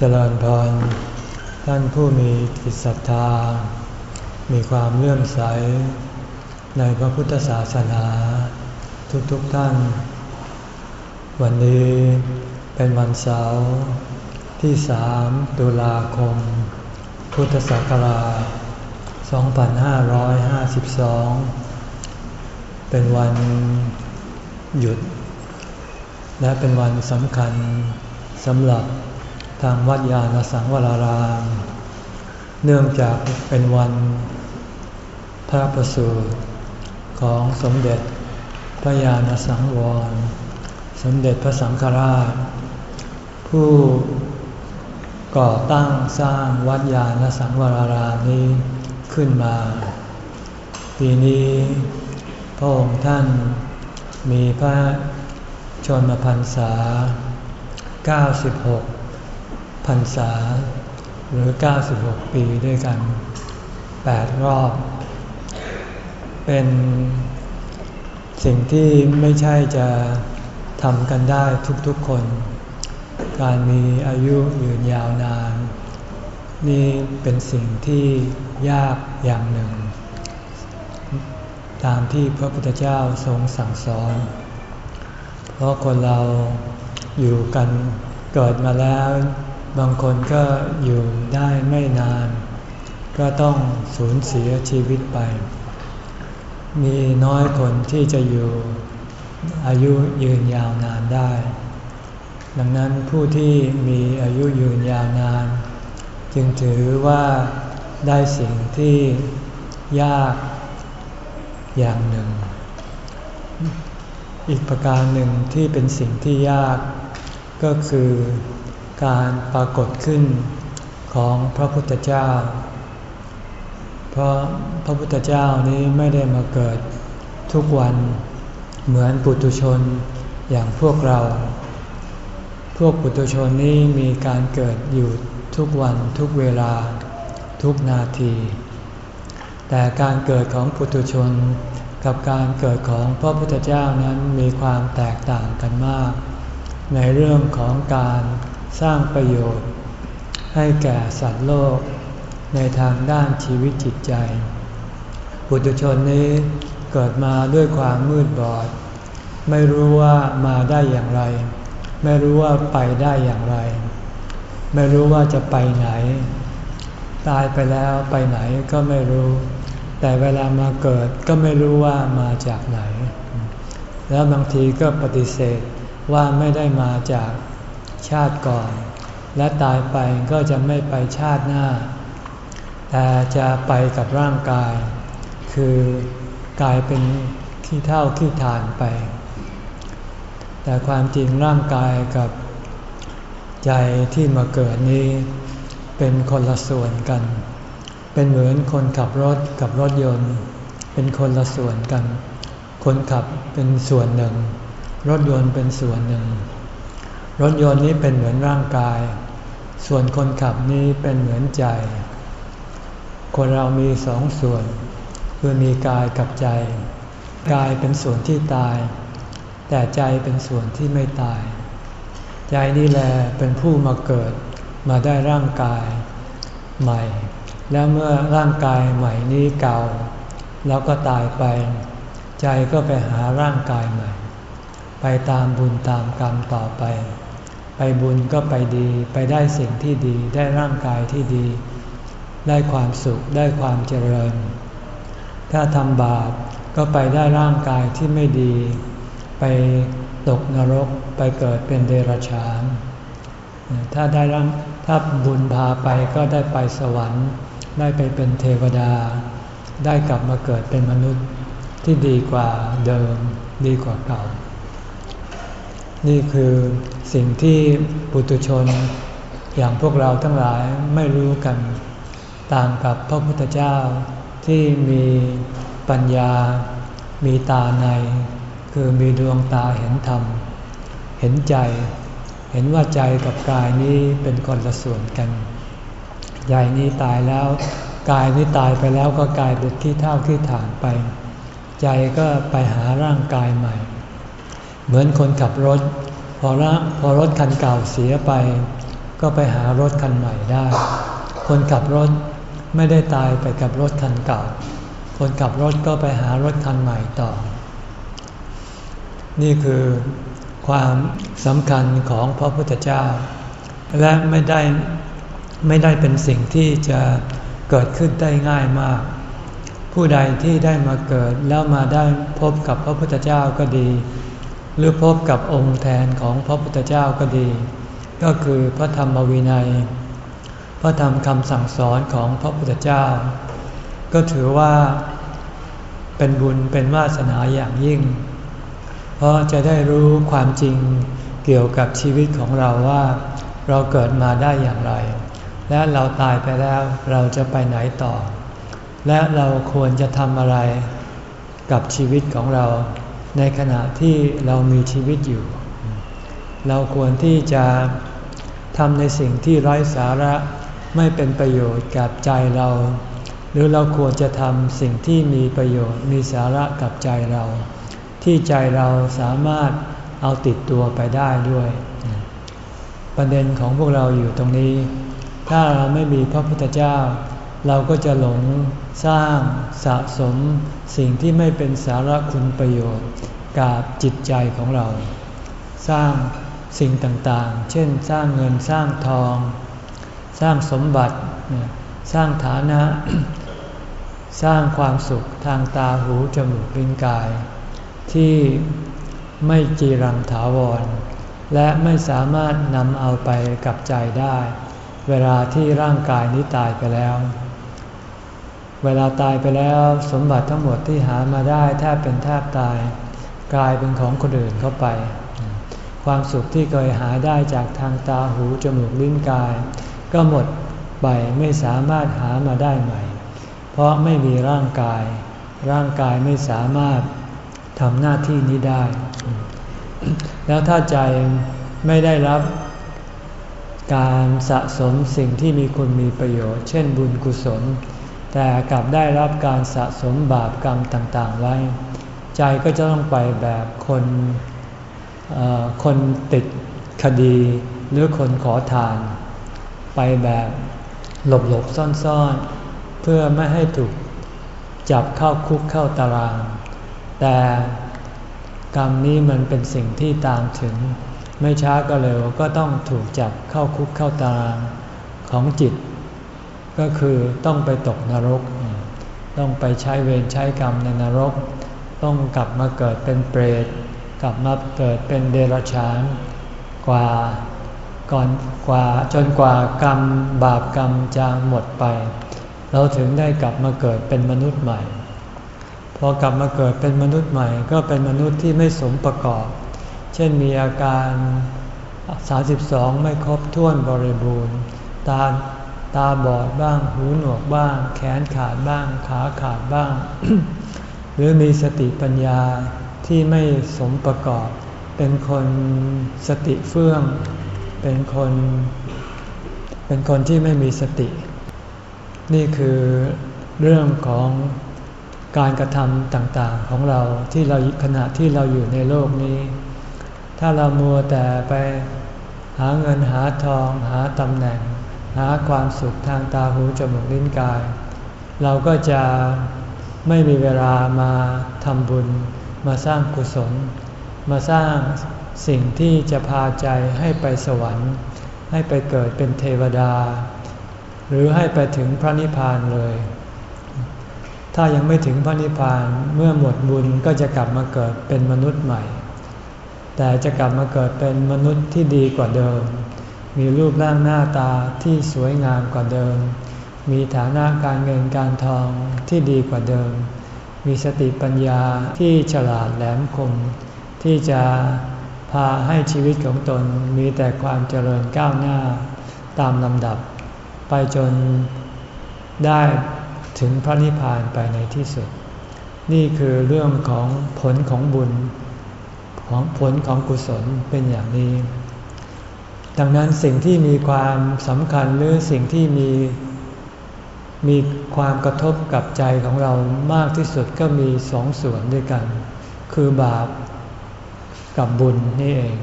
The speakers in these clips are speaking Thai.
เจริญพร ท่านผู้มีจิตศรัทธา มีความเลื่อมใส ในพระพุทธศาสนา ทุกๆทท่าน วันนี้เป็นวันเสาร์ที่สามตุลาคม พุทธศักราช 2552 เป็นวันหยุด และเป็นวันสำคัญสำหรับ ทางวัดยาณสังวราราม เนื่องจากเป็นวันพระประสูติของสมเด็จพระยาณสังวร สมเด็จพระสังฆราช ผู้ก่อตั้งสร้างวัดยาณสังวรารามนี้ขึ้นมา ปีนี้พระองค์ท่านมีพระชนมพรรษา 96 พรรษา หรือ 96 ปีด้วยกัน 8 รอบ เป็นสิ่งที่ไม่ใช่จะทำกันได้ทุกๆคน การมีอายุยืนยาวนาน นี่เป็นสิ่งที่ยากอย่างหนึ่ง ตามที่พระพุทธเจ้าทรงสั่งสอน เพราะคนเราอยู่กันเกิดมาแล้ว บางคนก็อยู่ได้ไม่นาน ก็ต้องสูญเสียชีวิตไป มีน้อยคนที่จะอยู่อายุยืนยาวนานได้ ดังนั้นผู้ที่มีอายุยืนยาวนาน จึงถือว่าได้สิ่งที่ยากอย่างหนึ่ง อีกประการหนึ่งที่เป็นสิ่งที่ยากก็คือ การปรากฏขึ้นของพระพุทธเจ้า เพราะพระพุทธเจ้านี้ไม่ได้มาเกิดทุกวันเหมือนปุตุชนอย่างพวกเรา พวกปุตุชนนี้มีการเกิดอยู่ทุกวันทุกเวลาทุกนาที แต่การเกิดของปุตุชนกับการเกิดของพระพุทธเจ้านั้นมีความแตกต่างกันมาก ในเรื่องของการ สร้างประโยชน์ ให้แก่สัตว์โลก ในทางด้านชีวิตจิตใจปุถุชนนี้เกิดมาด้วยความมืดบอด ไม่รู้ว่ามาได้อย่างไร ไม่รู้ว่าไปได้อย่างไร ไม่รู้ว่าจะไปไหน ตายไปแล้วไปไหนก็ไม่รู้ แต่เวลามาเกิดก็ไม่รู้ว่ามาจากไหน แล้วบางทีก็ปฏิเสธว่าไม่ได้มาจาก ชาติก่อน และตายไปก็จะไม่ไปชาติหน้า แต่จะไปกับร่างกาย คือกลายเป็นขี้เท่าขี้ฐานไป แต่ความจริงร่างกายกับใจที่มาเกิดนี้ เป็นคนละส่วนกัน เป็นเหมือนคนขับรถกับรถยนต์ เป็นคนละส่วนกัน คนขับเป็นส่วนหนึ่ง รถยนต์เป็นส่วนหนึ่ง รถยนต์นี้เป็นเหมือนร่างกาย ส่วนคนขับนี้เป็นเหมือนใจ คนเรามีสองส่วน คือมีกายกับใจ กายเป็นส่วนที่ตาย แต่ใจเป็นส่วนที่ไม่ตาย ใจนี่แหละเป็นผู้มาเกิดมาได้ร่างกายใหม่ แล้วเมื่อร่างกายใหม่นี้เก่า แล้วก็ตายไป ใจก็ไปหาร่างกายใหม่ ไปตามบุญตามกรรมต่อไป ไปบุญก็ไปดี ไปได้สิ่งที่ดีได้ร่างกายที่ดี ได้ความสุขได้ความเจริญ ถ้าทำบาปก็ไปได้ร่างกายที่ไม่ดี ไปตกนรกไปเกิดเป็นเดรัจฉาน ถ้าได้ร่างถ้าบุญพาไปก็ได้ไปสวรรค์ ได้ไปเป็นเทวดา ได้กลับมาเกิดเป็นมนุษย์ที่ดีกว่าเดิมดีกว่าเก่า นี่คือสิ่งที่ปุถุชน อย่างพวกเราทั้งหลายไม่รู้กัน ต่างกับพระพุทธเจ้าที่มีปัญญา มีตาใน คือมีดวงตาเห็นธรรม เห็นใจ เห็นว่าใจกับกายนี้เป็นคนละส่วนกันใจนี้ตายแล้ว กายนี้ตายไปแล้วก็กลายเป็นที่เท่าที่ฐานไป ใจก็ไปหาร่างกายใหม่ เหมือนคนขับรถ พอละพอรถคันเก่าเสียไปกก็ไปหารถคันใหม่ได้ คนขับรถไม่ได้ตายไปกับรถคันเก่า คนขับรถก็ไปหารถคันใหม่ต่อ นี่คือความสำคัญของพระพุทธเจ้า และไม่ได้ไม่ได้เป็นสิ่งที่จะเกิดขึ้นได้ง่ายมาก ผู้ใดที่ได้มาเกิดแล้วมาได้พบกับพระพุทธเจ้าก็ดี หรือพบกับองค์แทนของพระพุทธเจ้าก็ดี ก็คือพระธรรมวินัย พระธรรมคำสั่งสอนของพระพุทธเจ้า ก็ถือว่าเป็นบุญเป็นวาสนาอย่างยิ่ง เพราะจะได้รู้ความจริงเกี่ยวกับชีวิตของเราว่า เราเกิดมาได้อย่างไร และเราตายไปแล้วเราจะไปไหนต่อ และเราควรจะทำอะไรกับชีวิตของเรา ในขณะที่เรามีชีวิตอยู่ เราควรที่จะทำในสิ่งที่ไร้สาระไม่เป็นประโยชน์กับใจเรา หรือเราควรจะทำสิ่งที่มีประโยชน์มีสาระกับใจเรา ที่ใจเราสามารถเอาติดตัวไปได้ด้วย ประเด็นของพวกเราอยู่ตรงนี้ ถ้าเราไม่มีพระพุทธเจ้า เราก็จะหลง สร้างสะสมสิ่งที่ไม่เป็นสาระคุณประโยชน์กับจิตใจของเรา สร้างสิ่งต่างๆ เช่นสร้างเงินสร้างทอง สร้างสมบัติ สร้างฐานะ สร้างความสุขทางตาหูจมูกลิ้นกาย ที่ไม่จีรังถาวร และไม่สามารถนำเอาไปกับใจได้ เวลาที่ร่างกายนี้ตายไปแล้ว เวลาตายไปแล้วสมบัติทั้งหมดที่หามาได้แทบเป็นแทบตาย กลายเป็นของคนอื่นเข้าไป ความสุขที่เคยหาได้จากทางตาหูจมูกลิ้นกาย ก็หมดไปไม่สามารถหามาได้ใหม่ เพราะไม่มีร่างกาย ร่างกายไม่สามารถทำหน้าที่นี้ได้ แล้วถ้าใจไม่ได้รับการสะสมสิ่งที่มีคุณมีประโยชน์ เช่นบุญกุศล แต่กลับได้รับการสะสมบาปกรรมต่างๆ ไว้ ใจก็จะต้องไปแบบคนคนติดคดีหรือคนขอทาน ไปแบบหลบๆซ่อนๆ เพื่อไม่ให้ถูกจับเข้าคุกเข้าตาราง แต่กรรมนี้มันเป็นสิ่งที่ตามถึง ไม่ช้าก็เร็วก็ต้องถูกจับเข้าคุกเข้าตารางของจิต ก็คือต้องไปตกนรก ต้องไปใช้เวรใช้กรรมในนรก ต้องกลับมาเกิดเป็นเปรต กลับมาเกิดเป็นเดรัจฉาน กว่าก่อนกว่าจนกว่ากรรมบาปกรรมจะหมดไป เราถึงได้กลับมาเกิดเป็นมนุษย์ใหม่ พอกลับมาเกิดเป็นมนุษย์ใหม่ ก็เป็นมนุษย์ที่ไม่สมประกอบ เช่นมีอาการ 32 ไม่ครบถ้วนบริบูรณ์ ตา ตาบอดบ้าง หูหนวกบ้าง แขนขาดบ้าง ขาขาดบ้าง หรือมีสติปัญญาที่ไม่สมประกอบ เป็นคนสติเฟื่อง เป็นคน เป็นคนที่ไม่มีสติ นี่คือเรื่องของการกระทำต่างๆของเราที่เราขณะที่เราอยู่ในโลกนี้ ถ้าเรามัวแต่ไปหาเงินหาทองหาตำแหน่ง หาความสุขทางตาหูจมูกลิ้นกาย เราก็จะไม่มีเวลามาทำบุญ มาสร้างกุศล มาสร้างสิ่งที่จะพาใจให้ไปสวรรค์ ให้ไปเกิดเป็นเทวดา หรือให้ไปถึงพระนิพพานเลย ถ้ายังไม่ถึงพระนิพพานเมื่อหมดบุญก็จะกลับมาเกิดเป็นมนุษย์ใหม่ แต่จะกลับมาเกิดเป็นมนุษย์ที่ดีกว่าเดิม มีรูปร่างหน้าตาที่สวยงามกว่าเดิม มีฐานะการเงินการทองที่ดีกว่าเดิม มีสติปัญญาที่ฉลาดแหลมคม ที่จะพาให้ชีวิตของตนมีแต่ความเจริญก้าวหน้าตามลำดับ ไปจนได้ถึงพระนิพพานไปในที่สุด นี่คือเรื่องของผลของบุญ ของผลของกุศลเป็นอย่างนี้ ดังนั้นสิ่งที่มีความสำคัญหรือสิ่งที่มีมีความกระทบกับใจของเรามากที่สุดก็มีสองส่วนด้วยกัน คือบาปกับบุญนี่เอง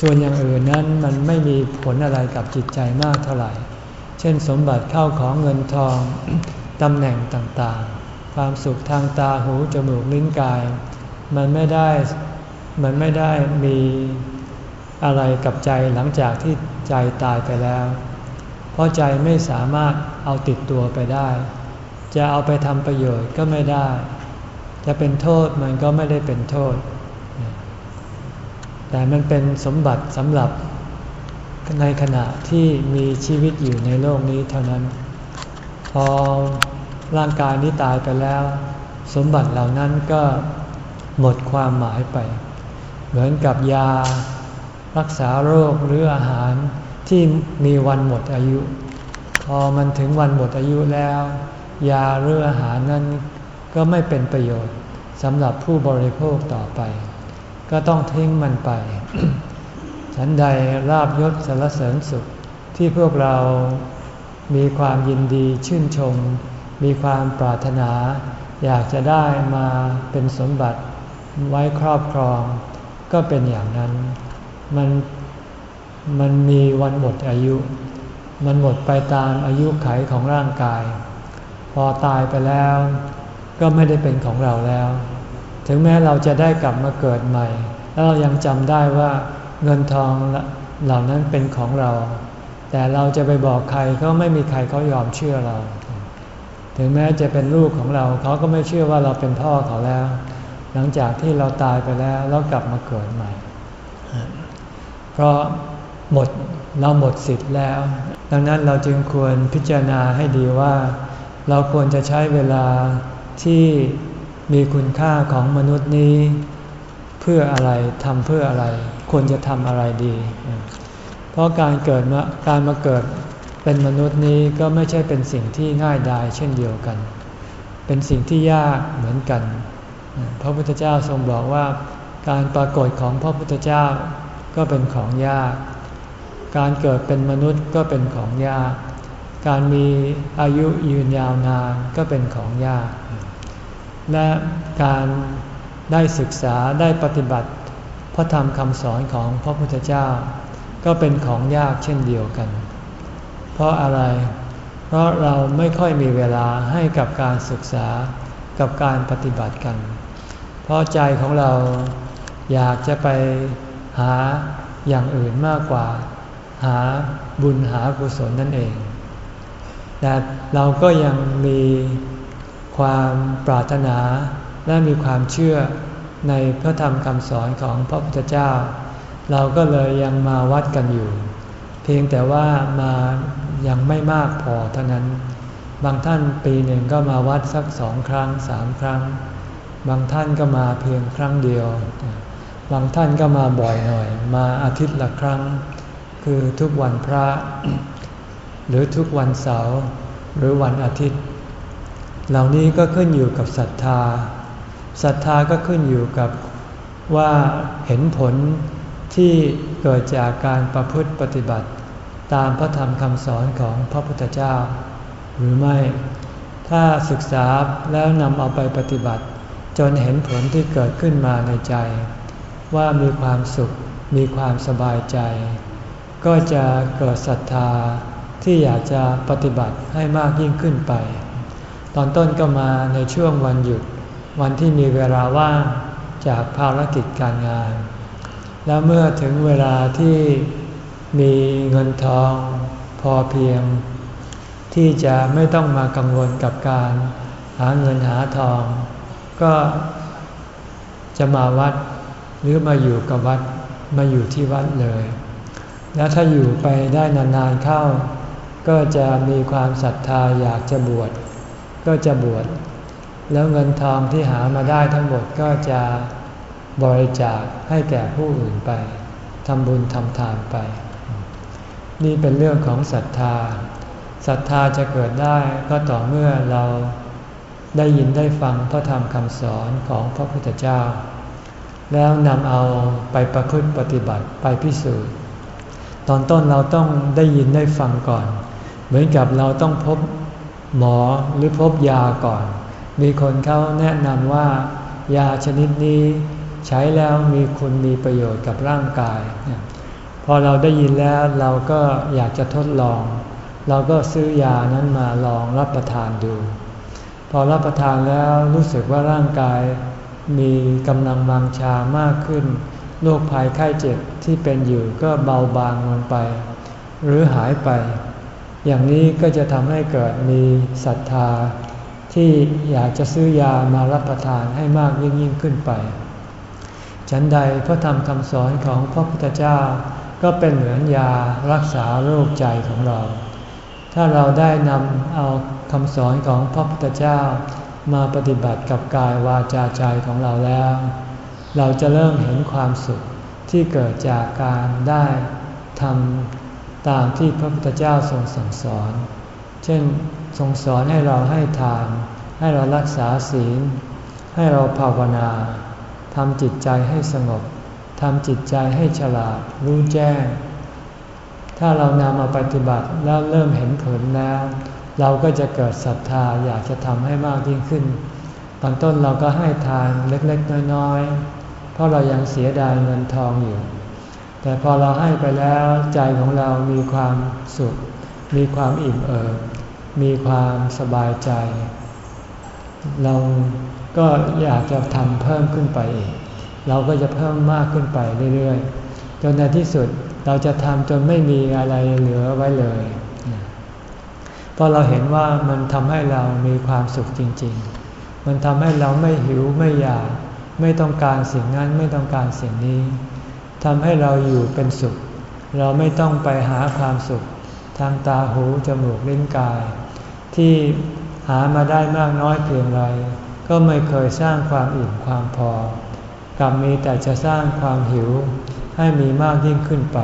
ส่วนอย่างอื่นนั้นมันไม่มีผลอะไรกับจิตใจมากเท่าไหร่ เช่นสมบัติเข้าของเงินทองตำแหน่งต่างๆ ความสุขทางตาหูจมูกลิ้นกาย มันไม่ได้มันไม่ได้มี อะไรกับใจหลังจากที่ใจตายไปแล้ว เพราะใจไม่สามารถเอาติดตัวไปได้ จะเอาไปทำประโยชน์ก็ไม่ได้ จะเป็นโทษมันก็ไม่ได้เป็นโทษ แต่มันเป็นสมบัติสำหรับในขณะที่มีชีวิตอยู่ในโลกนี้เท่านั้น พอร่างกายนี้ตายไปแล้ว สมบัติเหล่านั้นก็หมดความหมายไป เหมือนกับยา รักษาโรคหรืออาหารที่มีวันหมดอายุ พอมันถึงวันหมดอายุแล้ว ยาหรืออาหารนั้นก็ไม่เป็นประโยชน์สำหรับผู้บริโภคต่อไป ก็ต้องทิ้งมันไป ฉันใดลาบยศสารเสริญสุขที่พวกเรามีความยินดีชื่นชม มีความปรารถนา อยากจะได้มาเป็นสมบัติไว้ครอบครอง ก็เป็นอย่างนั้น มันมันมีวันหมดอายุ มันหมดไปตามอายุไขของร่างกาย พอตายไปแล้ว ก็ไม่ได้เป็นของเราแล้ว ถึงแม้เราจะได้กลับมาเกิดใหม่ แล้วเรายังจำได้ว่าเงินทองเหล่านั้นเป็นของเรา แต่เราจะไปบอกใครก็ไม่มีใครเขายอมเชื่อเรา ถึงแม้จะเป็นลูกของเราเขาก็ไม่เชื่อว่าเราเป็นพ่อเขาแล้ว หลังจากที่เราตายไปแล้วแล้วกลับมาเกิดใหม่ เพราะหมดเราหมดสิทธิ์แล้ว ดังนั้นเราจึงควรพิจารณาให้ดีว่า เราควรจะใช้เวลาที่มีคุณค่าของมนุษย์นี้ เพื่ออะไรทำเพื่ออะไร ควรจะทำอะไรดี เพราะการเกิดมาการมาเกิดเป็นมนุษย์นี้ก็ไม่ใช่เป็นสิ่งที่ง่ายดายเช่นเดียวกัน เป็นสิ่งที่ยากเหมือนกัน พระพุทธเจ้าทรงบอกว่าการปรากฏของพระพุทธเจ้า ก็เป็นของยาก การเกิดเป็นมนุษย์ก็เป็นของยาก การมีอายุยืนยาวนานก็เป็นของยาก และการได้ศึกษาได้ปฏิบัติพระธรรมคำสอนของพระพุทธเจ้า ก็เป็นของยากเช่นเดียวกัน เพราะอะไร เพราะเราไม่ค่อยมีเวลาให้กับการศึกษากับการปฏิบัติกัน เพราะใจของเราอยากจะไป หาอย่างอื่นมากกว่า หาบุญหากุศลนั่นเอง แต่เราก็ยังมีความปรารถนาและมีความเชื่อในพระธรรมคำสอนของพระพุทธเจ้า เราก็เลยยังมาวัดกันอยู่ เพียงแต่ว่ามายังไม่มากพอเท่านั้น บางท่านปีหนึ่งก็มาวัดสักสองครั้งสามครั้ง บางท่านก็มาเพียงครั้งเดียว บางท่านก็มาบ่อยหน่อย มาอาทิตย์ละครั้ง คือทุกวันพระ หรือทุกวันเสาร์หรือวันอาทิตย์ เหล่านี้ก็ขึ้นอยู่กับศรัทธาศรัทธาก็ขึ้นอยู่กับว่าเห็นผลที่เกิดจากการประพฤติปฏิบัติ ตามพระธรรมคำสอนของพระพุทธเจ้า หรือไม่ ถ้าศึกษาแล้วนำเอาไปปฏิบัติ จนเห็นผลที่เกิดขึ้นมาในใจ ว่ามีความสุขมีความสบายใจ ก็จะเกิดศรัทธาที่อยากจะปฏิบัติให้มากยิ่งขึ้นไป ตอนต้นก็มาในช่วงวันหยุด วันที่มีเวลาว่างจากภารกิจการงาน แล้วเมื่อถึงเวลาที่มีเงินทองพอเพียง ที่จะไม่ต้องมากังวลกับการหาเงินหาทอง ก็จะมาวัด หรือมาอยู่กับวัดมาอยู่ที่วัดเลย แล้วถ้าอยู่ไปได้นานๆเข้า ก็จะมีความศรัทธาอยากจะบวชก็จะบวชแล้วเงินทองที่หามาได้ทั้งหมดก็จะบริจาคให้แก่ผู้อื่นไปทำบุญทำทานไป นี่เป็นเรื่องของศรัทธาศรัทธาจะเกิดได้ก็ต่อเมื่อเราได้ยินได้ฟังพระธรรมคำสอนของพระพุทธเจ้า แล้วนำเอาไปประพฤติปฏิบัติไปพิสูจน์ ตอนต้นเราต้องได้ยินได้ฟังก่อน เหมือนกับเราต้องพบหมอหรือพบยาก่อน มีคนเขาแนะนำว่า ยาชนิดนี้ใช้แล้วมีคุณมีประโยชน์กับร่างกาย พอเราได้ยินแล้วเราก็อยากจะทดลอง เราก็ซื้อยานั้นมาลองรับประทานดู พอรับประทานแล้วรู้สึกว่าร่างกาย มีกำลังบังชามากขึ้น โรคภัยไข้เจ็บที่เป็นอยู่ก็เบาบางลงไป หรือหายไป อย่างนี้ก็จะทำให้เกิดมีศรัทธา ที่อยากจะซื้อยามารับประทานให้มากยิ่งยิ่งขึ้นไป ฉันใดพระธรรมคำสอนของพระพุทธเจ้า ก็เป็นเหมือนยารักษาโรคใจของเรา ถ้าเราได้นำเอาคำสอนของพระพุทธเจ้า มาปฏิบัติกับกายวาจาใจของเราแล้ว เราจะเริ่มเห็นความสุขที่เกิดจากการได้ทำตามที่พระพุทธเจ้าทรงสั่งสอน เช่นทรงสอนให้เราให้ทาน ให้เรารักษาศีล ให้เราภาวนาทำจิตใจให้สงบทำจิตใจให้ฉลาดรู้แจ้ง ถ้าเรานำมาปฏิบัติแล้วเริ่มเห็นผลแล้ว เราก็จะเกิดศรัทธาอยากจะทำให้มากยิ่งขึ้น ตอนต้นเราก็ให้ทานเล็กๆ น้อยๆ เพราะเรายังเสียดายเงินทองอยู่ แต่พอเราให้ไปแล้วใจของเรามีความสุข มีความอิ่มเอิบมีความสบายใจ เราก็อยากจะทำเพิ่มขึ้นไปอีก เราก็จะเพิ่มมากขึ้นไปเรื่อยๆ จนในที่สุดเราจะทำจนไม่มีอะไรเหลือไว้เลย เพราะเราเห็นว่ามันทำให้เรามีความสุขจริง ๆ มันทำให้เราไม่หิวไม่อยาก ไม่ต้องการสิ่งนั้นไม่ต้องการสิ่งนี้ทำให้เราอยู่เป็นสุข เราไม่ต้องไปหาความสุข ทางตาหูจมูกลิ้นกาย ที่หามาได้มากน้อยเพียงไร ก็ไม่เคยสร้างความอิ่มความพอกลับมีแต่จะสร้างความหิวให้มีมากยิ่งขึ้นไป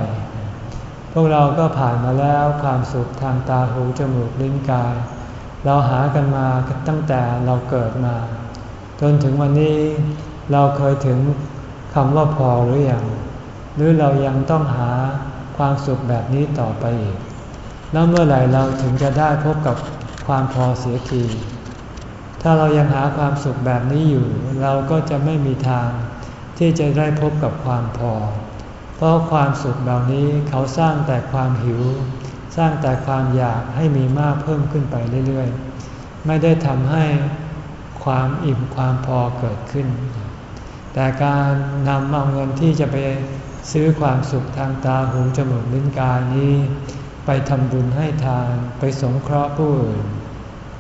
พวกเราก็ผ่านมาแล้วความสุขทางตาหูจมูกลิ้นกาย เราหากันมาตั้งแต่เราเกิดมา จนถึงวันนี้เราเคยถึงคำว่าพอหรืออยังหรือเรายังต้องหาความสุขแบบนี้ต่อไปอีก แล้วเมื่อไหร่เราถึงจะได้พบกับความพอเสียที ถ้าเรายังหาความสุขแบบนี้อยู่ เราก็จะไม่มีทางที่จะได้พบกับความพอ เพราะความสุขเหล่านี้เขาสร้างแต่ความหิว สร้างแต่ความอยากให้มีมากเพิ่มขึ้นไปเรื่อยๆ ไม่ได้ทำให้ความอิ่มความพอเกิดขึ้น แต่การนำเอาเงินที่จะไปซื้อความสุขทางตาหูจมูกลิ้นกายนี้ ไปทำบุญให้ทานไปสงเคราะห์ผู้อื่น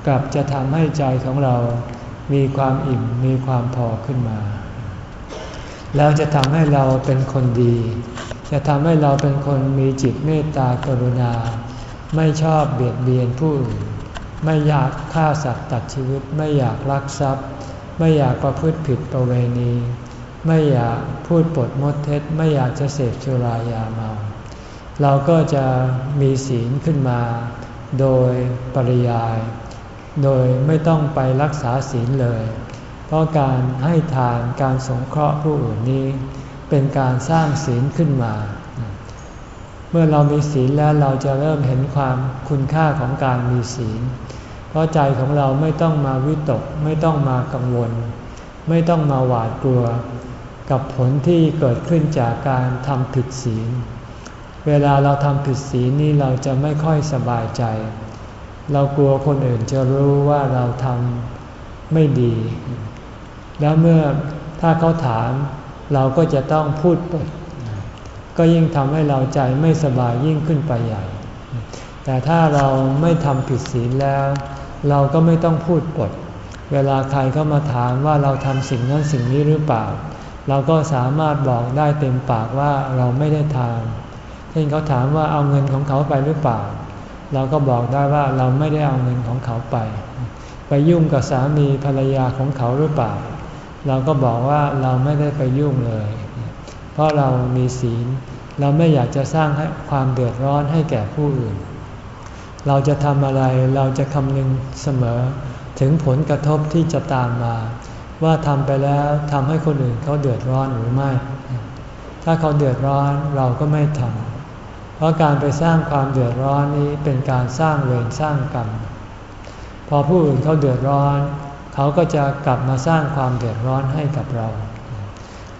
กลับจะทำให้ใจของเรามีความอิ่มมีความพอขึ้นมา แล้วจะทำให้เราเป็นคนดี จะทำให้เราเป็นคนมีจิตเมตตากรุณา ไม่ชอบเบียดเบียนผู้อื่น ไม่อยากฆ่าสัตว์ตัดชีวิต ไม่อยากลักทรัพย์ ไม่อยากประพฤติผิดประเวณี ไม่อยากพูดปดมดเท็จ ไม่อยากจะเสพสุรายาเมา เราก็จะมีศีลขึ้นมา โดยปริยาย โดยไม่ต้องไปรักษาศีลเลย เพราะการให้ทานการสงเคราะห์ผู้อื่นนี้ เป็นการสร้างศีลขึ้นมา เมื่อเรามีศีลแล้วเราจะเริ่มเห็นความคุณค่าของการมีศีล เพราะใจของเราไม่ต้องมาวิตกไม่ต้องมากังวล ไม่ต้องมาหวาดกลัว กับผลที่เกิดขึ้นจากการทำผิดศีล เวลาเราทำผิดศีลนี่เราจะไม่ค่อยสบายใจ เรากลัวคนอื่นจะรู้ว่าเราทำไม่ดี แล้วเมื่อถ้าเขาถามเราก็จะต้องพูดปดก็ยิ่งทำให้เราใจไม่สบายยิ่งขึ้นไปใหญ่ แต่ถ้าเราไม่ทำผิดศีลแล้ว เราก็ไม่ต้องพูดปด เวลาใครเข้ามาถามว่าเราทำสิ่งนั้นสิ่งนี้หรือเปล่า เราก็สามารถบอกได้เต็มปากว่าเราไม่ได้ทำเช่นเขาถามว่าเอาเงินของเขาไปหรือเปล่า เราก็บอกได้ว่าเราไม่ได้เอาเงินของเขาไป ไปยุ่งกับสามีภรรยาของเขาหรือเปล่า เราก็บอกว่าเราไม่ได้ไปยุ่งเลย เพราะเรามีศีล เราไม่อยากจะสร้างความเดือดร้อนให้แก่ผู้อื่น เราจะทำอะไรเราจะคำนึงเสมอถึงผลกระทบที่จะตามมา ว่าทำไปแล้วทำให้คนอื่นเขาเดือดร้อนหรือไม่ ถ้าเขาเดือดร้อนเราก็ไม่ทำเพราะการไปสร้างความเดือดร้อนนี้เป็นการสร้างเวรสร้างกรรมพอผู้อื่นเขาเดือดร้อน เขาก็จะกลับมาสร้างความเดือดร้อนให้กับเรา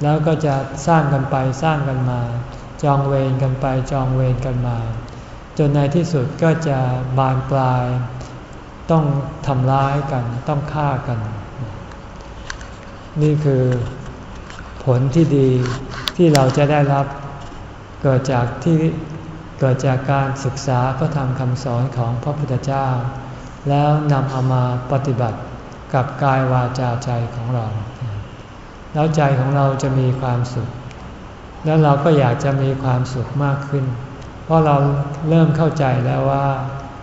แล้วก็จะสร้างกันไปสร้างกันมา จองเวรกันไปจองเวรกันมา จนในที่สุดก็จะบานปลาย ต้องทำร้ายกันต้องฆ่ากัน นี่คือผลที่ดีที่เราจะได้รับเกิดจากที่เกิดจากการศึกษาพระธรรมคำสอนของพระพุทธเจ้า แล้วนำเอามาปฏิบัติ กับกายวาจาใจของเรา แล้วใจของเราจะมีความสุข แล้วเราก็อยากจะมีความสุขมากขึ้น เพราะเราเริ่มเข้าใจแล้วว่า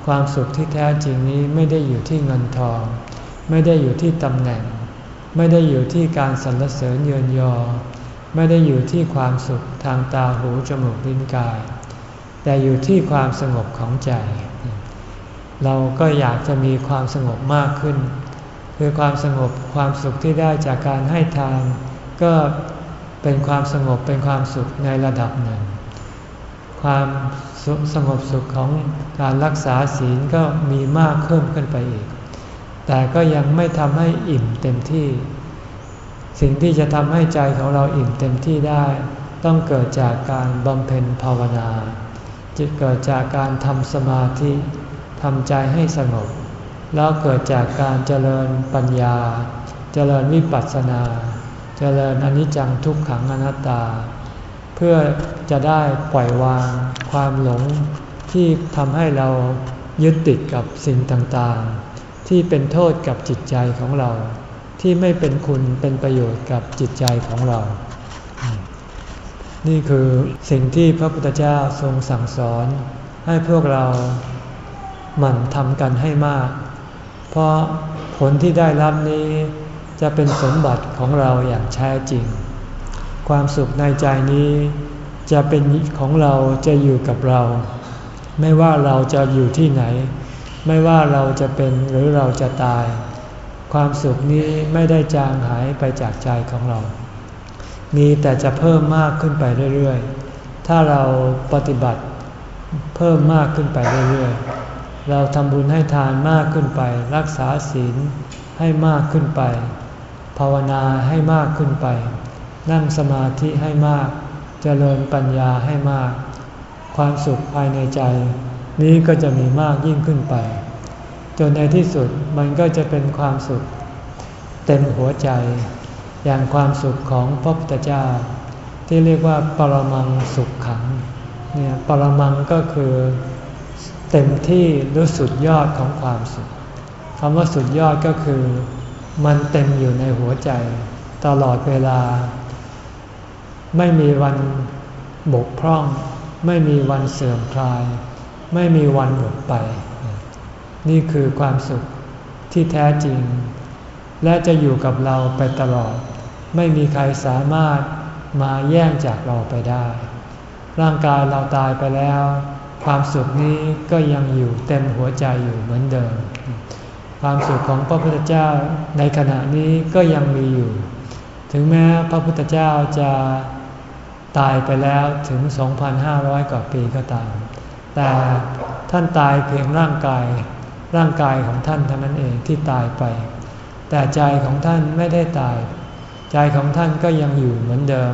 ความสุขที่แท้จริงนี้ไม่ได้อยู่ที่เงินทอง ไม่ได้อยู่ที่ตำแหน่ง ไม่ได้อยู่ที่การสรรเสริญเยินยอ ไม่ได้อยู่ที่ความสุขทางตาหูจมูกลิ้นกาย แต่อยู่ที่ความสงบของใจ เราก็อยากจะมีความสงบมากขึ้น คือความสงบความสุขที่ได้จากการให้ทาน ก็เป็นความสงบเป็นความสุขในระดับหนึ่ง ความสงบสุขของการรักษาศีลก็มีมากเพิ่มขึ้นไปอีก แต่ก็ยังไม่ทำให้อิ่มเต็มที่ สิ่งที่จะทำให้ใจของเราอิ่มเต็มที่ได้ ต้องเกิดจากการบำเพ็ญภาวนาจะเกิดจากการทำสมาธิทำใจให้สงบ แล้วเกิดจากการเจริญปัญญา เจริญวิปัสสนา เจริญอนิจจังทุกขังอนัตตา เพื่อจะได้ปล่อยวางความหลงที่ทำให้เรายึดติดกับสิ่งต่างๆ ที่เป็นโทษกับจิตใจของเรา ที่ไม่เป็นคุณเป็นประโยชน์กับจิตใจของเรา นี่คือสิ่งที่พระพุทธเจ้าทรงสั่งสอนให้พวกเราหมั่นทำกันให้มาก เพราะผลที่ได้รับนี้จะเป็นสมบัติของเราอย่างแท้จริง ความสุขในใจนี้จะเป็นของเราจะอยู่กับเรา ไม่ว่าเราจะอยู่ที่ไหน ไม่ว่าเราจะเป็นหรือเราจะตาย ความสุขนี้ไม่ได้จางหายไปจากใจของเรา มีแต่จะเพิ่มมากขึ้นไปเรื่อยๆ ถ้าเราปฏิบัติเพิ่มมากขึ้นไปเรื่อยๆ เราทำบุญให้ทานมากขึ้นไป รักษาศีลให้มากขึ้นไป ภาวนาให้มากขึ้นไป นั่งสมาธิให้มากเจริญปัญญาให้มาก ความสุขภายในใจ นี้ก็จะมีมากยิ่งขึ้นไป จนในที่สุดมันก็จะเป็นความสุข เต็มหัวใจ อย่างความสุขของพระพุทธเจ้า ที่เรียกว่าปรมังสุขขังเนี่ยปรมังก็คือ เต็มที่หรือสุดยอดของความสุขคำว่าสุดยอดก็คือ มันเต็มอยู่ในหัวใจ ตลอดเวลา ไม่มีวันบกพร่อง ไม่มีวันเสื่อมคลาย ไม่มีวันหมดไป นี่คือความสุขที่แท้จริง และจะอยู่กับเราไปตลอด ไม่มีใครสามารถมาแย่งจากเราไปได้ ร่างกายเราตายไปแล้ว ความสุขนี้ก็ยังอยู่เต็มหัวใจอยู่เหมือนเดิม ความสุขของพระพุทธเจ้าในขณะนี้ก็ยังมีอยู่ ถึงแม้พระพุทธเจ้าจะตายไปแล้วถึง 2,500 กว่าปีก็ตาม แต่ท่านตายเพียงร่างกาย ร่างกายของท่านเท่านั้นเองที่ตายไป แต่ใจของท่านไม่ได้ตาย ใจของท่านก็ยังอยู่เหมือนเดิม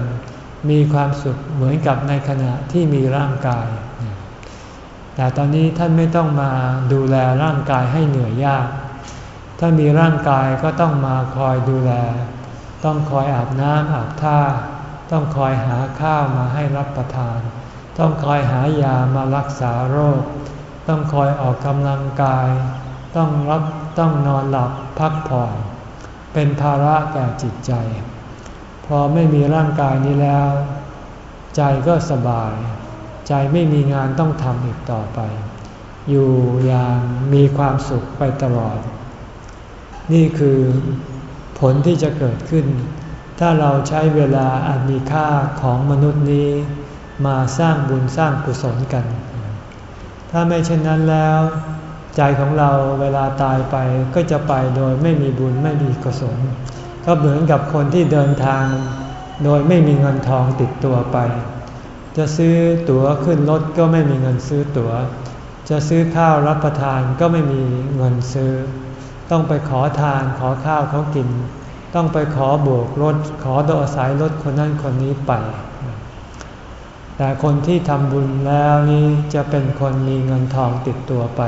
มีความสุขเหมือนกับในขณะที่มีร่างกาย แต่ตอนนี้ท่านไม่ต้องมาดูแลร่างกายให้เหนื่อยยากท่านมีร่างกายก็ต้องมาคอยดูแล ต้องคอยอาบน้ำอาบท่า ต้องคอยหาข้าวมาให้รับประทาน ต้องคอยหายามารักษาโรค ต้องคอยออกกำลังกาย ต้องรับต้องนอนหลับพักผ่อน เป็นภาระแก่จิตใจ พอไม่มีร่างกายนี้แล้ว ใจก็สบาย ใจไม่มีงานต้องทำอีกต่อไป อยู่อย่างมีความสุขไปตลอด นี่คือผลที่จะเกิดขึ้น ถ้าเราใช้เวลาอันมีค่าของมนุษย์นี้ มาสร้างบุญสร้างกุศลกัน ถ้าไม่เช่นนั้นแล้ว ใจของเราเวลาตายไปก็จะไปโดยไม่มีบุญไม่มีกุศลก็เหมือนกับคนที่เดินทาง โดยไม่มีเงินทองติดตัวไป จะซื้อตั๋วขึ้นรถก็ไม่มีเงินซื้อตัว๋ว จะซื้อข้าวรับประทานก็ไม่มีเงินซื้อ ต้องไปขอทานขอข้าวเขากิน ต้องไปขอโบกรถขอโดยอาศัยรถคนนั้นคนนี้ไป แต่คนที่ทำบุญแล้วนี้จะเป็นคนมีเงินทองติดตัวไป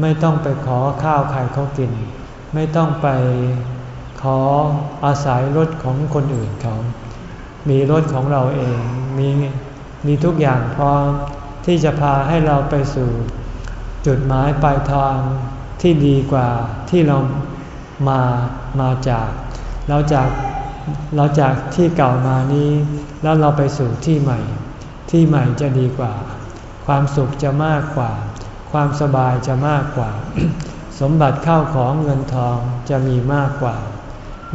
ไม่ต้องไปขอข้าวใครเขากิน ไม่ต้องไปขออาศัยรถของคนอื่นเขา มีรถของเราเอง มี มีทุกอย่างพร้อมที่จะพาให้เราไปสู่ จุดหมายปลายทางที่ดีกว่าที่เรามามาจาก เราจากเราจากที่เก่ามานี้ แล้วเราไปสู่ที่ใหม่ ที่ใหม่จะดีกว่า ความสุขจะมากกว่า ความสบายจะมากกว่า สมบัติเข้าของเงินทองจะมีมากกว่า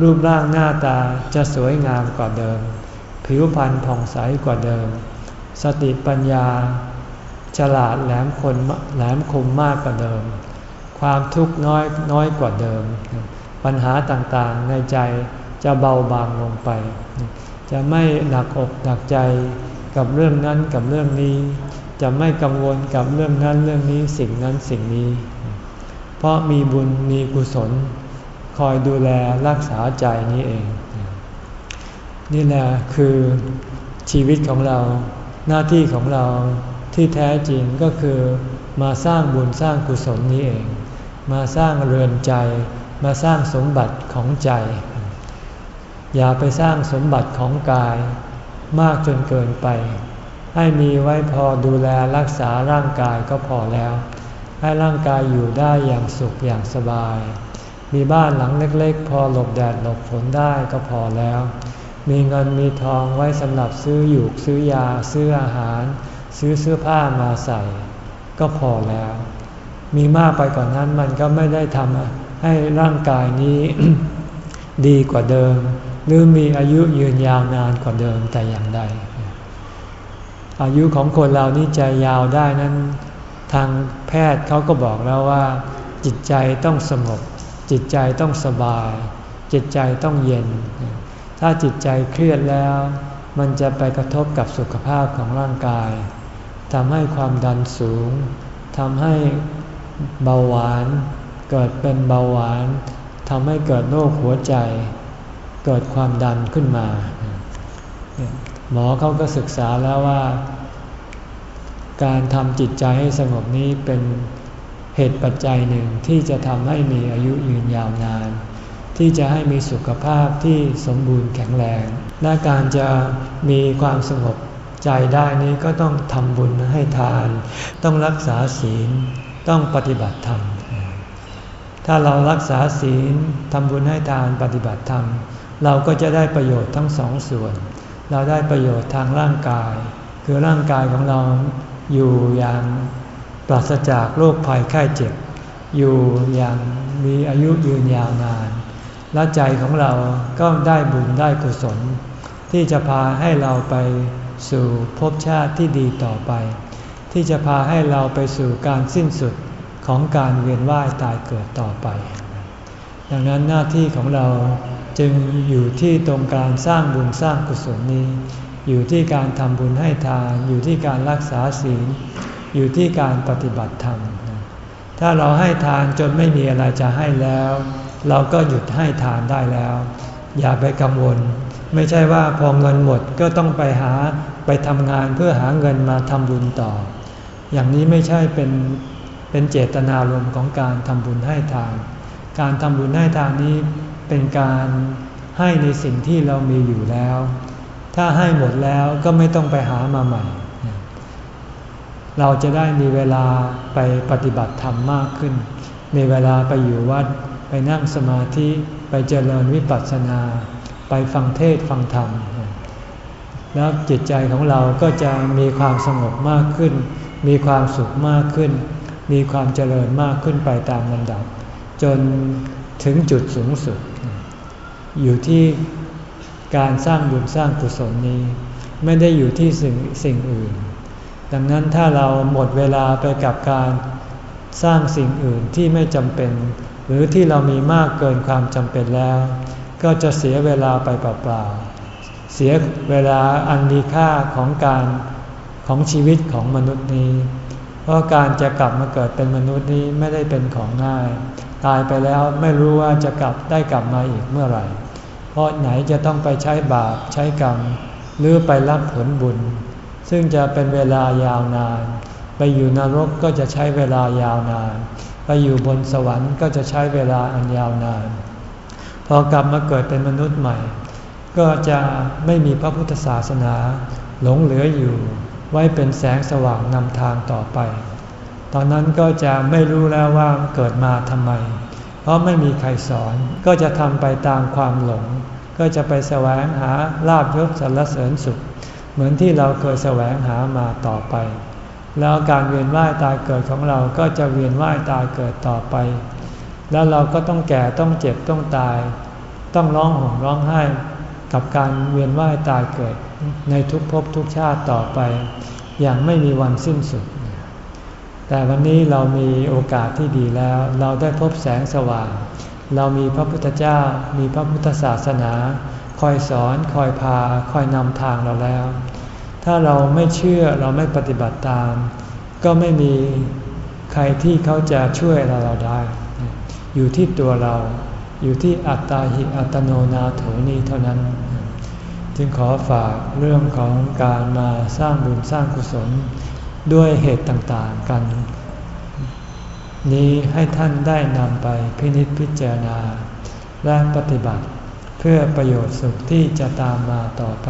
รูปร่างหน้าตาจะสวยงามกว่าเดิม ผิวพรรณผ่องใสกว่าเดิม สติปัญญา ฉลาดแหลมคนแหลมคมมากกว่าเดิม ความทุกข์น้อยน้อยกว่าเดิม ปัญหาต่างๆในใจจะเบาบางลงไป จะไม่หนักอกหนักใจกับเรื่องนั้นกับเรื่องนี้ จะไม่กังวลกับเรื่องนั้นเรื่องนี้สิ่งนั้นสิ่งนี้ เพราะมีบุญมีกุศล คอยดูแลรักษาใจนี้เอง นี่แหละคือชีวิตของเรา หน้าที่ของเราที่แท้จริงก็คือมาสร้างบุญสร้างกุศลนี้เอง มาสร้างเรือนใจ มาสร้างสมบัติของใจ อย่าไปสร้างสมบัติของกาย มากจนเกินไป ให้มีไว้พอดูแลรักษาร่างกายก็พอแล้ว ให้ร่างกายอยู่ได้อย่างสุขอย่างสบาย มีบ้านหลังเล็กๆ พอหลบแดดหลบฝนได้ก็พอแล้ว มีเงินมีทองไว้สำหรับซื้ออยู่ซื้อยาซื้ออาหาร ซื้อเสื้อผ้ามาใส่ ก็พอแล้ว มีมากไปกว่านนั้นมันก็ไม่ได้ทำให้ร่างกายนี้ ดีกว่าเดิม หรือมีอายุยืนยาวนานกว่าเดิมแต่อย่างใด อายุของคนเรานี่จะยาวได้นั้น ทางแพทย์เขาก็บอกแล้วว่า จิตใจต้องสงบจิตใจต้องสบาย จิตใจต้องเย็น ถ้าจิตใจเครียดแล้ว มันจะไปกระทบกับสุขภาพของร่างกายทำให้ความดันสูงทำให้เบาหวาน เกิดเป็นเบาหวานทำให้เกิดโรคหัวใจ เกิดความดันขึ้นมา หมอเขาก็ศึกษาแล้วว่า การทำจิตใจให้สงบนี้เป็นเหตุปัจจัยหนึ่งที่จะทำให้มีอายุยืนยาวนาน ที่จะให้มีสุขภาพที่สมบูรณ์แข็งแรงและการจะมีความสงบใจได้นี้ก็ต้องทำบุญให้ทาน ต้องรักษาศีล ต้องปฏิบัติธรรม ถ้าเรารักษาศีลทำบุญให้ทานปฏิบัติธรรม เราก็จะได้ประโยชน์ทั้งสองส่วน เราได้ประโยชน์ทางร่างกาย คือร่างกายของเราอยู่อย่างปราศจากโรคภัยไข้เจ็บ อยู่อย่างมีอายุยืนยาวนาน และใจของเราก็ได้บุญได้กุศล ที่จะพาให้เราไปสู่ภพชาติที่ดีต่อไป ที่จะพาให้เราไปสู่การสิ้นสุดของการเวียนว่ายตายเกิดต่อไป ดังนั้นหน้าที่ของเราจึงอยู่ที่ตรงการสร้างบุญสร้างกุศลนี้ อยู่ที่การทำบุญให้ทาน อยู่ที่การรักษาศีล อยู่ที่การปฏิบัติธรรม ถ้าเราให้ทานจนไม่มีอะไรจะให้แล้ว เราก็หยุดให้ทานได้แล้ว อย่าไปกังวล ไม่ใช่ว่าพอเงินหมดก็ต้องไปหาไปทำงานเพื่อหาเงินมาทำบุญต่อ อย่างนี้ไม่ใช่เป็นเป็นเจตนารมณ์ของการทำบุญให้ทาน การทำบุญให้ทานนี้เป็นการให้ในสิ่งที่เรามีอยู่แล้ว ถ้าให้หมดแล้วก็ไม่ต้องไปหามาใหม่ เราจะได้มีเวลาไปปฏิบัติธรรมมากขึ้น มีเวลาไปอยู่วัด ไปนั่งสมาธิไปเจริญวิปัสสนา ไปฟังเทศฟังธรรม แล้วจิตใจของเราก็จะมีความสงบมากขึ้น มีความสุขมากขึ้น มีความเจริญมากขึ้นไปตามลำดับ จนถึงจุดสูงสุด อยู่ที่การสร้างบุญสร้างกุศลนี้ ไม่ได้อยู่ที่สิ่งสิ่งอื่น ดังนั้นถ้าเราหมดเวลาไปกับการสร้างสิ่งอื่นที่ไม่จำเป็น หรือที่เรามีมากเกินความจำเป็นแล้ว ก็จะเสียเวลาไปเปล่าๆ เสียเวลาอันมีค่าของการของชีวิตของมนุษย์นี้ เพราะการจะกลับมาเกิดเป็นมนุษย์นี้ไม่ได้เป็นของง่าย ตายไปแล้วไม่รู้ว่าจะกลับได้กลับมาอีกเมื่อไหร่ เพราะไหนจะต้องไปใช้บาปใช้กรรมหรือไปรับผลบุญ ซึ่งจะเป็นเวลายาวนาน ไปอยู่นรกก็จะใช้เวลายาวนาน ไปอยู่บนสวรรค์ก็จะใช้เวลาอันยาวนาน พอกลับมาเกิดเป็นมนุษย์ใหม่ ก็จะไม่มีพระพุทธศาสนา หลงเหลืออยู่ไว้เป็นแสงสว่างนำทางต่อไป ตอนนั้นก็จะไม่รู้แล้วว่าเกิดมาทำไม เพราะไม่มีใครสอนก็จะทำไปตามความหลง ก็จะไปแสวงหาลาบยศสรรเสริญสุข เหมือนที่เราเคยแสวงหามาต่อไป แล้วการเวียนว่ายตายเกิดของเราก็จะเวียนว่ายตายเกิดต่อไป แล้วเราก็ต้องแก่ต้องเจ็บต้องตาย ต้องร้องห่มร้องไห้กับการเวียนว่ายตายเกิด ในทุกภพทุกชาติต่อไป อย่างไม่มีวันสิ้นสุด แต่วันนี้เรามีโอกาสที่ดีแล้ว เราได้พบแสงสว่าง เรามีพระพุทธเจ้า มีพระพุทธศาสนา คอยสอนคอยพา คอยนำทางเราแล้ว ถ้าเราไม่เชื่อเราไม่ปฏิบัติตาม ก็ไม่มีใครที่เขาจะช่วยเราเราได้ อยู่ที่ตัวเราอยู่ที่อัตตาหิอัตโนนาโถนีเท่านั้น จึงขอฝากเรื่องของการมาสร้างบุญสร้างกุศลด้วยเหตุต่างๆกัน นี้ให้ท่านได้นำไปพินิจพิจารณา และปฏิบัติเพื่อประโยชน์สุขที่จะตามมาต่อไป